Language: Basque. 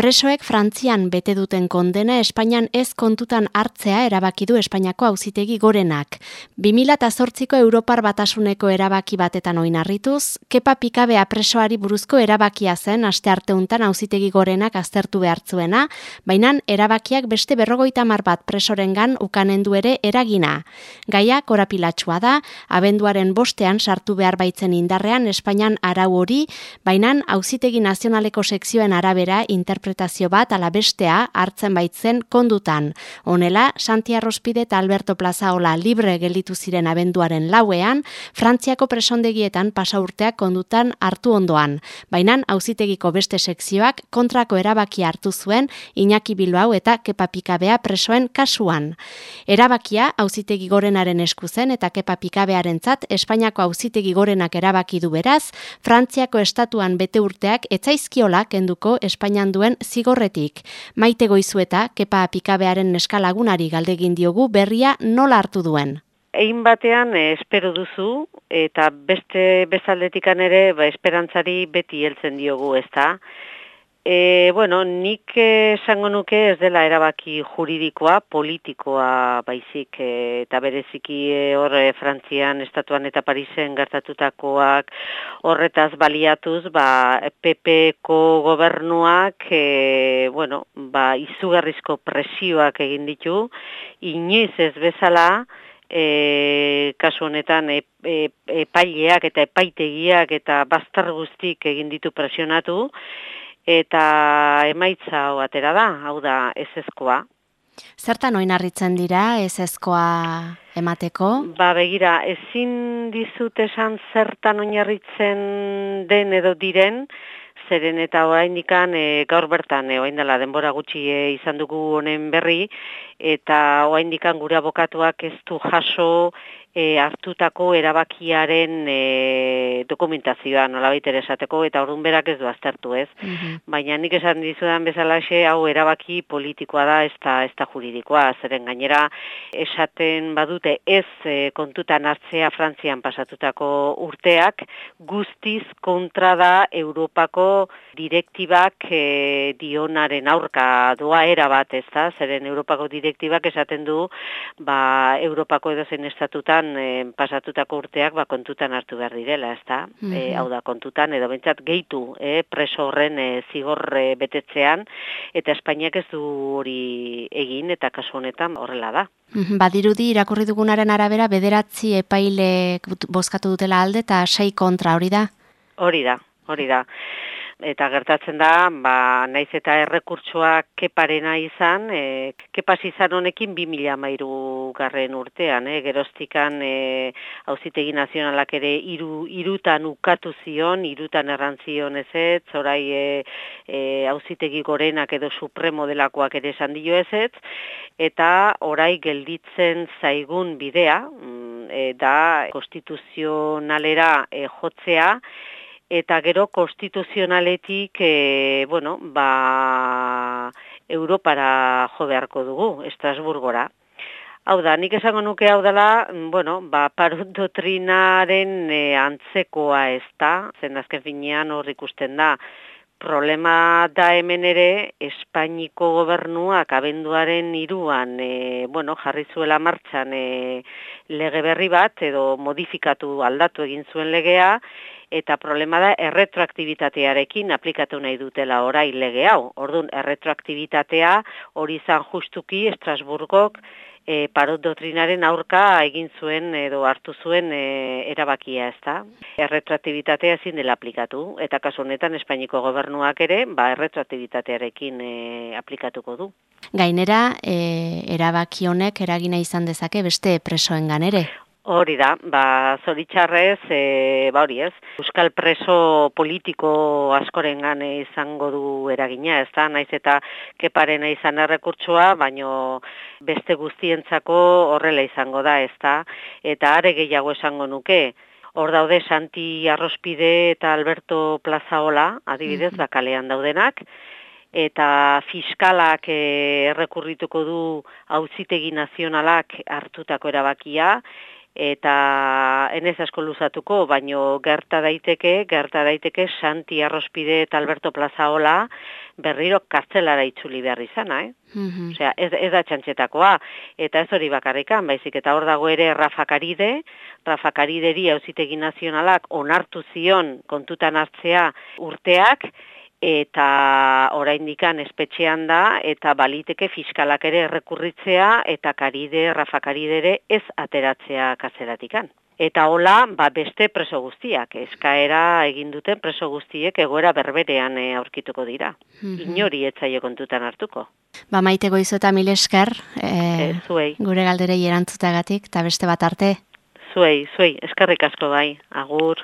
Presoek Frantzian bete duten kondena Espainian ez kontutan hartzea erabaki du Espainiako auzitegi gorenak. 2008ko Europar batasuneko erabaki batetan oinarrituz, kepa pikabea presoari buruzko erabakia zen aste arteuntan auzitegi gorenak aztertu behartzuena, baina erabakiak beste berrogoita mar bat presorengan ukanendu ere eragina. Gaia korapilatxua da, abenduaren bostean sartu behar baitzen indarrean Espainian arau hori, baina auzitegi nazionaleko sekzioen arabera interpretazio bat alabestea hartzen baitzen kondutan. Honela, Santi Arrospide eta Alberto Plazaola libre gelditu ziren abenduaren lauean, Frantziako presondegietan pasaurteak kondutan hartu ondoan. Baina, auzitegiko beste sekzioak kontrako erabaki hartu zuen Iñaki Bilbao eta Kepapikabea presoen kasuan. Erabakia auzitegi gorenaren esku zen eta Kepapikabearen zat Espainiako auzitegi gorenak erabaki du beraz, Frantziako estatuan bete urteak etzaizkiola kenduko Espainian duen zigorretik. Maite goizueta, kepa apikabearen neskalagunari galdegin diogu berria nola hartu duen. Egin batean eh, espero duzu eta beste bezaldetikan ere ba, esperantzari beti heltzen diogu ez da. E, bueno, nik esango nuke ez dela erabaki juridikoa, politikoa baizik e, eta bereziki e, hor e, Frantzian, Estatuan eta Parisen gertatutakoak horretaz baliatuz, ba, PP-ko gobernuak e, bueno, ba, izugarrizko presioak egin ditu, inoiz ez bezala, e, kasu honetan e, e, epaileak eta epaitegiak eta bastar guztik egin ditu presionatu, eta emaitza hau atera da, hau da ez ezkoa. Zertan oinarritzen dira ez ezkoa emateko? Ba begira, ezin dizut esan zertan oinarritzen den edo diren, zeren eta orain dikan e, gaur bertan, e, orain dela denbora gutxi e, izan dugu honen berri, eta orain dikan gure abokatuak ez du jaso e, hartutako erabakiaren e, dokumentazioa nolabait ere esateko eta orduan berak ez du aztertu ez. Mhm. Baina nik esan dizudan bezalaxe hau erabaki politikoa da ez da, ez da juridikoa. Zeren gainera esaten badute ez e, kontutan hartzea Frantzian pasatutako urteak guztiz kontra da Europako direktibak e, dionaren aurka doa era bat ez da. Zeren Europako direktibak esaten du ba, Europako edozen estatuta e, pasatutako urteak ba, kontutan hartu behar direla, ez da? Mm hau da, kontutan, edo bentsat gehitu e, preso horren e, zigor betetzean, eta Espainiak ez du hori egin, eta kasu honetan horrela da. Badirudi, irakurri dugunaren arabera, bederatzi epaile bozkatu dutela alde, eta sei kontra hori da? Hori da, hori da eta gertatzen da, ba, naiz eta errekurtsoak keparena izan, e, kepas izan honekin 2000 mairu garren urtean, e, geroztikan e, hauzitegi nazionalak ere iru, irutan ukatu zion, irutan errantzion ez ez, orai e, e, hauzitegi gorenak edo supremo delakoak ere esan dio ez ez, eta orai gelditzen zaigun bidea, mm, e, da konstituzionalera e, jotzea, eta gero konstituzionaletik e, bueno, ba, Europara jo beharko dugu, Estrasburgora. Hau da, nik esango nuke hau dela, bueno, ba, parut doktrinaren e, antzekoa ez da, zen azken finean hor ikusten da, problema da hemen ere, Espainiko gobernuak abenduaren iruan, e, bueno, jarri zuela martxan e, lege berri bat, edo modifikatu aldatu egin zuen legea, eta problema da erretroaktibitatearekin aplikatu nahi dutela orai lege hau. Orduan, erretroaktibitatea hori izan justuki Estrasburgok e, parot doktrinaren aurka egin zuen edo hartu zuen e, erabakia ez da. Erretroaktibitatea ezin dela aplikatu, eta kasu honetan Espainiko gobernuak ere, ba, erretroaktibitatearekin e, aplikatuko du. Gainera, e, erabaki honek eragina izan dezake beste presoengan ere. Hori da, ba, zoritxarrez, e, ba hori ez, Euskal preso politiko askorengan izango du eragina, ez da, naiz eta keparena izan errekurtsoa, baino beste guztientzako horrela izango da, ez da, eta are gehiago esango nuke, hor daude Santi Arrospide eta Alberto Plazaola, adibidez, bakalean daudenak, eta fiskalak errekurrituko du hauzitegi nazionalak hartutako erabakia, eta enez asko luzatuko, baino gerta daiteke, gerta daiteke Santi Arrospide eta Alberto Plazaola berriro kartzelara itzuli behar izana, eh? Mm Osea, ez, ez da txantxetakoa, eta ez hori bakarrikan, baizik, eta hor dago ere Rafa Karide, Rafa Karideri hauzitegi nazionalak onartu zion kontutan hartzea urteak, eta oraindikan espetxean da eta baliteke fiskalak ere errekurritzea eta karide Rafa Karidere ez ateratzea kazeratikan. Eta hola, ba, beste preso guztiak, eskaera egin duten preso guztiek egoera berberean e, aurkituko dira. Mm -hmm. Inori etzaio kontutan hartuko. Ba, maite goizu eta mil esker, e, zuei. gure galderei erantzutagatik, eta beste bat arte. Zuei, zuei, eskerrik asko bai, agur.